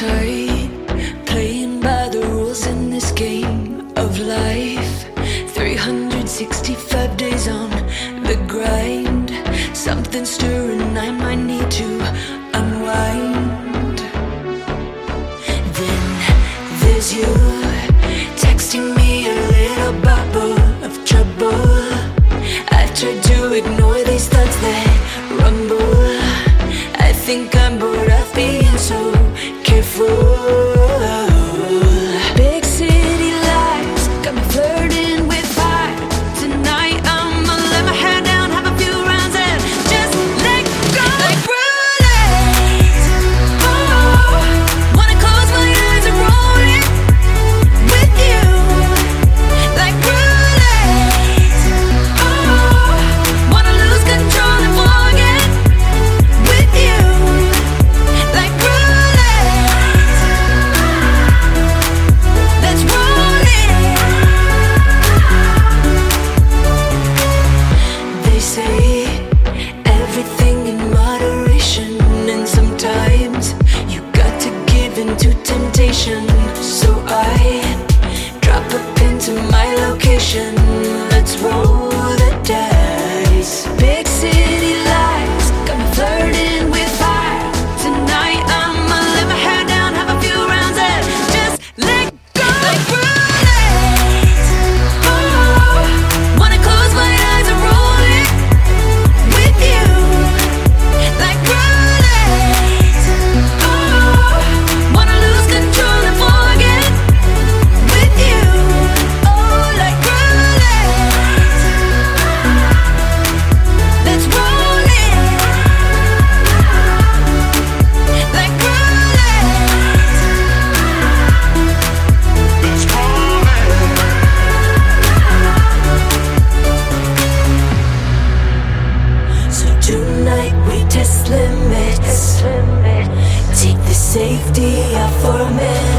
playing by the rules in this game of life. 365 days on the grind, Something's stirring. I might need to unwind. Then there's you texting me a little bubble of trouble. I try to ignore these thoughts that rumble. I think I'm bored of being so careful. safety for men.